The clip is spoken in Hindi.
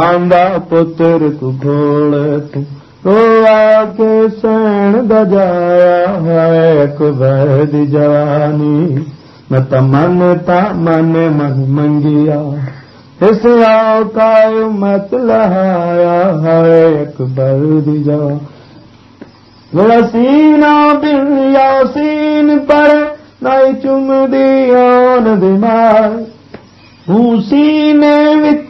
पांदा पुत्र को घोड़ तू? रोआ के सैण दजाया है अकबर दी जवानी। न त मन ता मन मंगिया। इस आओ कायो मत लहाया है अकबर दी जवानी। सीना बिन यासीन पर नहीं चुमदी आन दिमाग। हूँ सीने विच